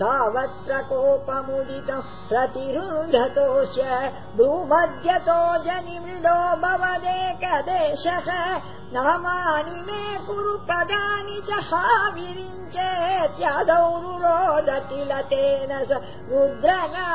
तावत् प्रकोपमुदितम् प्रतिरुन्धतोऽस्य भ्रूमद्यतो जनिमृडो भवदेकदेशः नामानि मे कुरु पदानि च हा विरिञ्चेत्यदौ रुदतिलतेन स रुद्रगा